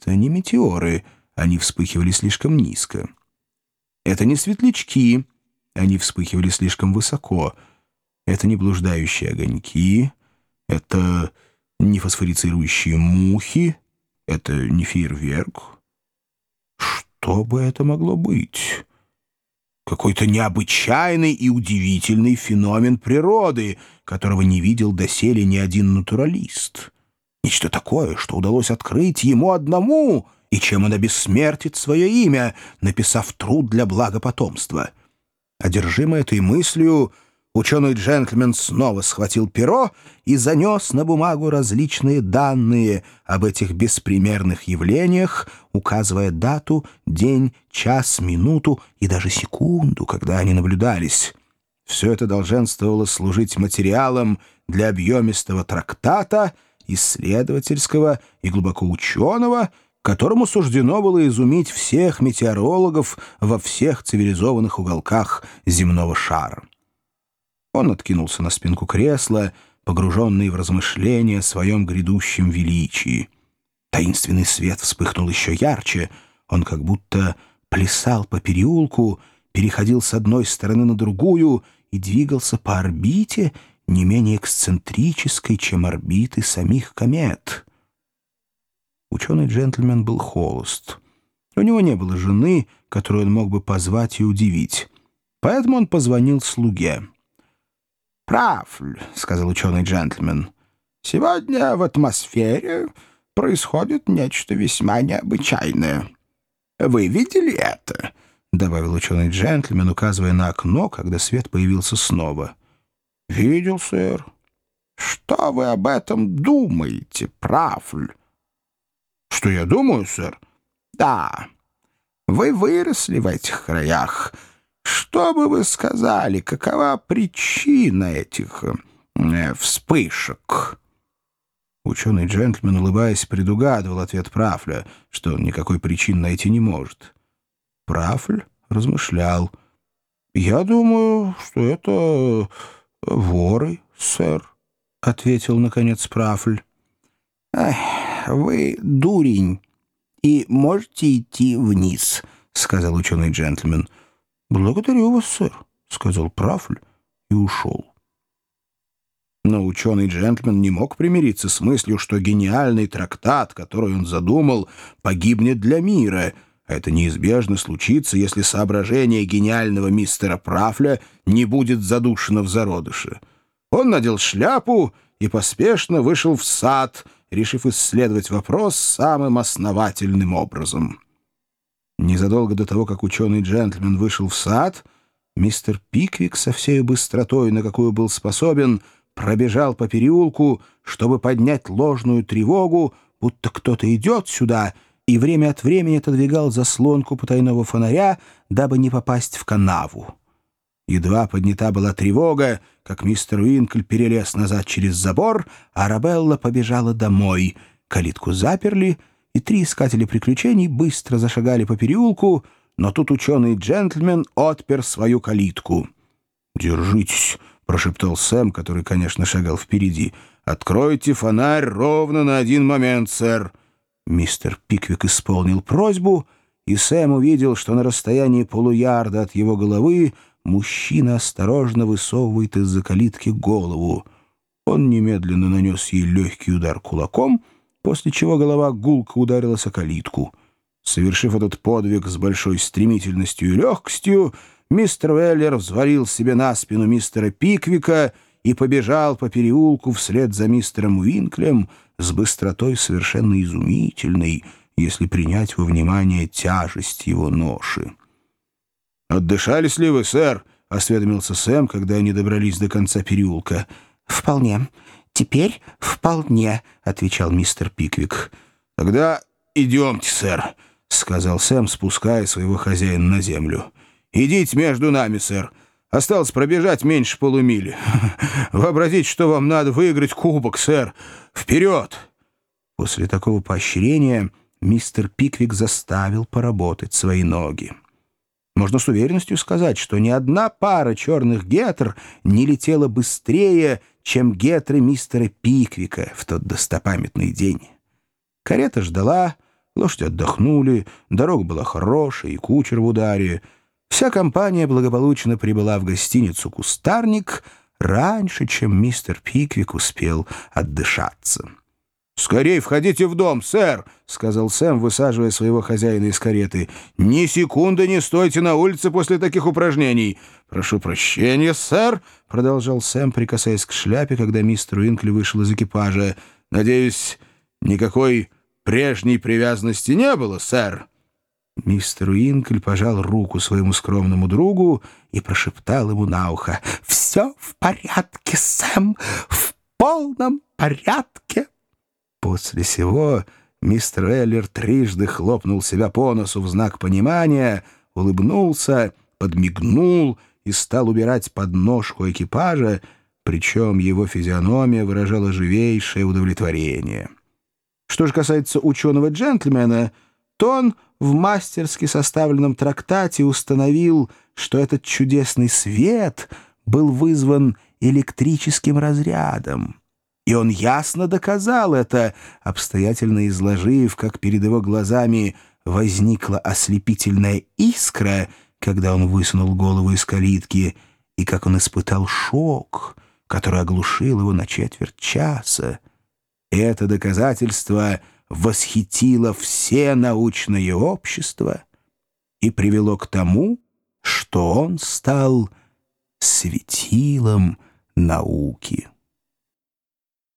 Это не метеоры, они вспыхивали слишком низко. Это не светлячки, они вспыхивали слишком высоко. Это не блуждающие огоньки, это не фосфорицирующие мухи, это не фейерверк. Что бы это могло быть? Какой-то необычайный и удивительный феномен природы, которого не видел доселе ни один натуралист. Нечто такое, что удалось открыть ему одному, и чем он обессмертит свое имя, написав труд для блага потомства. Одержимый этой мыслью, ученый джентльмен снова схватил перо и занес на бумагу различные данные об этих беспримерных явлениях, указывая дату, день, час, минуту и даже секунду, когда они наблюдались. Все это долженствовало служить материалом для объемистого трактата — исследовательского и глубоко ученого, которому суждено было изумить всех метеорологов во всех цивилизованных уголках земного шара. Он откинулся на спинку кресла, погруженный в размышления о своем грядущем величии. Таинственный свет вспыхнул еще ярче, он как будто плясал по переулку, переходил с одной стороны на другую и двигался по орбите, не менее эксцентрической, чем орбиты самих комет. Ученый джентльмен был холост. У него не было жены, которую он мог бы позвать и удивить. Поэтому он позвонил слуге. «Прав, — сказал ученый джентльмен, — сегодня в атмосфере происходит нечто весьма необычайное. Вы видели это?» — добавил ученый джентльмен, указывая на окно, когда свет появился снова. «Видел, сэр». «Что вы об этом думаете, правль?» «Что я думаю, сэр?» «Да. Вы выросли в этих краях. Что бы вы сказали, какова причина этих э, вспышек?» Ученый джентльмен, улыбаясь, предугадывал ответ Прафля, что он никакой причин найти не может. Прафль размышлял. «Я думаю, что это «Воры, сэр», — ответил, наконец, Прафль. «Вы дурень и можете идти вниз», — сказал ученый джентльмен. «Благодарю вас, сэр», — сказал Прафль и ушел. Но ученый джентльмен не мог примириться с мыслью, что гениальный трактат, который он задумал, погибнет для мира — это неизбежно случится, если соображение гениального мистера Прафля не будет задушено в зародыше. Он надел шляпу и поспешно вышел в сад, решив исследовать вопрос самым основательным образом. Незадолго до того, как ученый-джентльмен вышел в сад, мистер Пиквик со всей быстротой, на какую был способен, пробежал по переулку, чтобы поднять ложную тревогу, будто кто-то идет сюда — и время от времени отодвигал заслонку потайного фонаря, дабы не попасть в канаву. Едва поднята была тревога, как мистер Уинкль перелез назад через забор, а Арабелла побежала домой. Калитку заперли, и три искателя приключений быстро зашагали по переулку, но тут ученый-джентльмен отпер свою калитку. «Держитесь», — прошептал Сэм, который, конечно, шагал впереди. «Откройте фонарь ровно на один момент, сэр». Мистер Пиквик исполнил просьбу, и Сэм увидел, что на расстоянии полуярда от его головы мужчина осторожно высовывает из-за калитки голову. Он немедленно нанес ей легкий удар кулаком, после чего голова гулко ударилась о калитку. Совершив этот подвиг с большой стремительностью и легкостью, мистер Веллер взвалил себе на спину мистера Пиквика и побежал по переулку вслед за мистером Уинклем, с быстротой совершенно изумительной, если принять во внимание тяжесть его ноши. «Отдышались ли вы, сэр?» — осведомился Сэм, когда они добрались до конца переулка. «Вполне. Теперь вполне», — отвечал мистер Пиквик. «Тогда идемте, сэр», — сказал Сэм, спуская своего хозяина на землю. «Идите между нами, сэр. Осталось пробежать меньше полумили. Вообразите, что вам надо выиграть кубок, сэр. Вперед!» После такого поощрения мистер Пиквик заставил поработать свои ноги. Можно с уверенностью сказать, что ни одна пара черных гетр не летела быстрее, чем гетры мистера Пиквика в тот достопамятный день. Карета ждала, Лошади отдохнули, дорога была хорошая и кучер в ударе. Вся компания благополучно прибыла в гостиницу «Кустарник» раньше, чем мистер Пиквик успел отдышаться. «Скорей входите в дом, сэр!» — сказал Сэм, высаживая своего хозяина из кареты. «Ни секунды не стойте на улице после таких упражнений!» «Прошу прощения, сэр!» — продолжал Сэм, прикасаясь к шляпе, когда мистер Уинкли вышел из экипажа. «Надеюсь, никакой прежней привязанности не было, сэр?» Мистер Уинкль пожал руку своему скромному другу и прошептал ему на ухо. «Все в порядке, Сэм, в полном порядке!» После сего мистер Эллер трижды хлопнул себя по носу в знак понимания, улыбнулся, подмигнул и стал убирать подножку экипажа, причем его физиономия выражала живейшее удовлетворение. Что же касается ученого-джентльмена, то он в мастерски составленном трактате установил, что этот чудесный свет был вызван электрическим разрядом. И он ясно доказал это, обстоятельно изложив, как перед его глазами возникла ослепительная искра, когда он высунул голову из калитки, и как он испытал шок, который оглушил его на четверть часа. Это доказательство восхитило все научные общества и привело к тому, что он стал светилом науки.